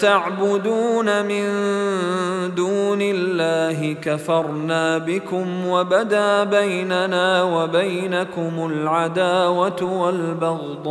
تعبدون من دون الله كفرنا بكم وبدا بيننا وبينكم العداوة والبغضاء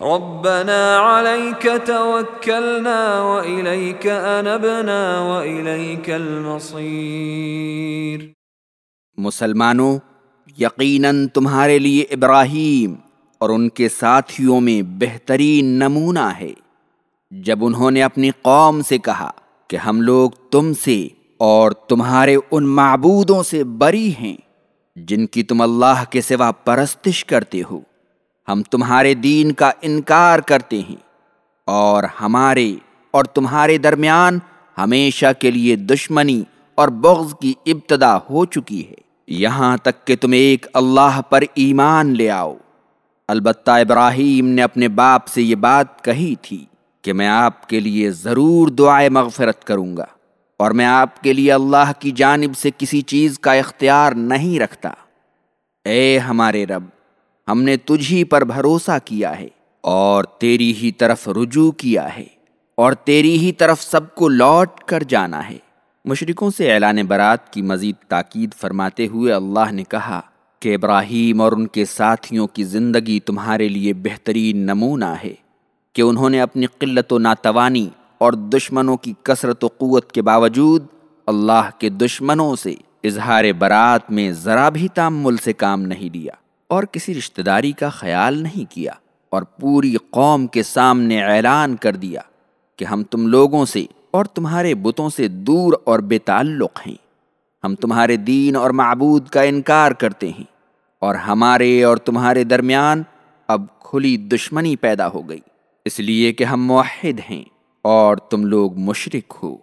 ربنا عليك توكلنا وإليك أنبنا وإليك المصير. مسلمانوں، یقیناً تمہارے لیے ابراہیم اور ان کے ساتھیوں میں بہترین نمونہ ہے۔ جب انہوں نے اپنی قوم سے کہا کہ ہم لوگ تم سے اور تمہارے ان معبودوں سے بری ہیں، جن کی تم اللہ کے سوا پرستش کرتے ہو ہم تمہارے دین کا انکار کرتے ہیں اور ہمارے اور تمہارے درمیان ہمیشہ کے لیے دشمنی اور بغض کی ابتدا ہو چکی ہے۔ یہاں تک کہ تم ایک اللہ پر ایمان لے آؤ۔ البتہ ابراہیم نے اپنے باپ سے یہ بات کہی تھی کہ میں آپ کے لیے ضرور دعائے مغفرت کروں گا اور میں آپ کے لیے اللہ کی جانب سے کسی چیز کا اختیار نہیں رکھتا۔ اے ہمارے رب ہم نے تجھی پر بھروسہ کیا ہے اور تیری ہی طرف رجوع کیا ہے اور تیری ہی طرف سب کو لوٹ کر جانا ہے۔ مشرکوں سے اعلان برات کی مزید تاکید فرماتے ہوئے اللہ نے کہا کہ ابراہیم اور ان کے ساتھیوں کی زندگی تمہارے لیے بہترین نمونہ ہے کہ انہوں نے اپنی قلت و ناتوانی اور دشمنوں کی کثرت و قوت کے باوجود اللہ کے دشمنوں سے اظہار برات میں ذرا بھی تامل سے کام نہیں لیا۔ اور کسی رشتہ داری کا خیال نہیں کیا اور پوری قوم کے سامنے اعلان کر دیا کہ ہم تم لوگوں سے اور تمہارے بتوں سے دور اور بے تعلق ہیں۔ ہم تمہارے دین اور معبود کا انکار کرتے ہیں اور ہمارے اور تمہارے درمیان اب کھلی دشمنی پیدا ہو گئی۔ اس لیے کہ ہم موحد ہیں اور تم لوگ مشرق ہو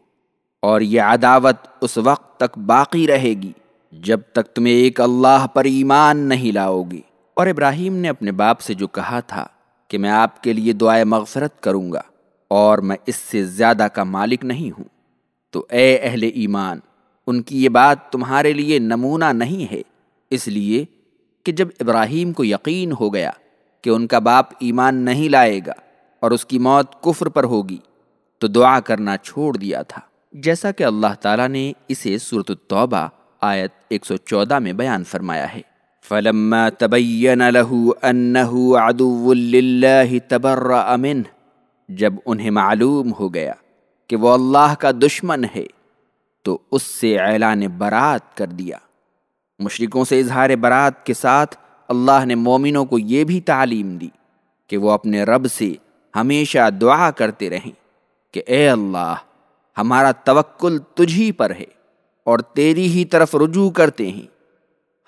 اور یہ عداوت اس وقت تک باقی رہے گی۔ جب تک تمہیں ایک اللہ پر ایمان نہیں لاؤ گی۔ اور ابراہیم نے اپنے باپ سے جو کہا تھا کہ میں آپ کے لیے دعائے مغفرت کروں گا اور میں اس سے زیادہ کا مالک نہیں ہوں، تو اے اہل ایمان، ان کی یہ بات تمہارے لیے نمونہ نہیں ہے۔ اس لیے کہ جب ابراہیم کو یقین ہو گیا کہ ان کا باپ ایمان نہیں لائے گا اور اس کی موت کفر پر ہوگی، تو دعا کرنا چھوڑ دیا تھا۔ جیسا کہ اللہ تعالیٰ نے اسے صورت التوبہ آیت 114 میں بیان فرمایا ہے۔ فلما تبین له انه عدو للہ تبرأ منه، جب انہیں معلوم ہو گیا کہ وہ اللہ کا دشمن ہے، تو اس سے اعلان برات کر دیا۔ مشرکوں سے اظہار برات کے ساتھ اللہ نے مومنوں کو یہ بھی تعلیم دی کہ وہ اپنے رب سے ہمیشہ دعا کرتے رہیں کہ اے اللہ، ہمارا توکل تجھی پر ہے۔ اور تیری ہی طرف رجوع کرتے ہیں۔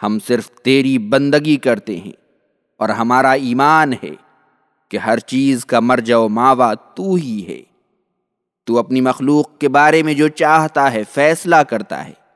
ہم صرف تیری بندگی کرتے ہیں اور ہمارا ایمان ہے کہ ہر چیز کا مرجع و ماوا تو ہی ہے۔ تو اپنی مخلوق کے بارے میں جو چاہتا ہے، فیصلہ کرتا ہے۔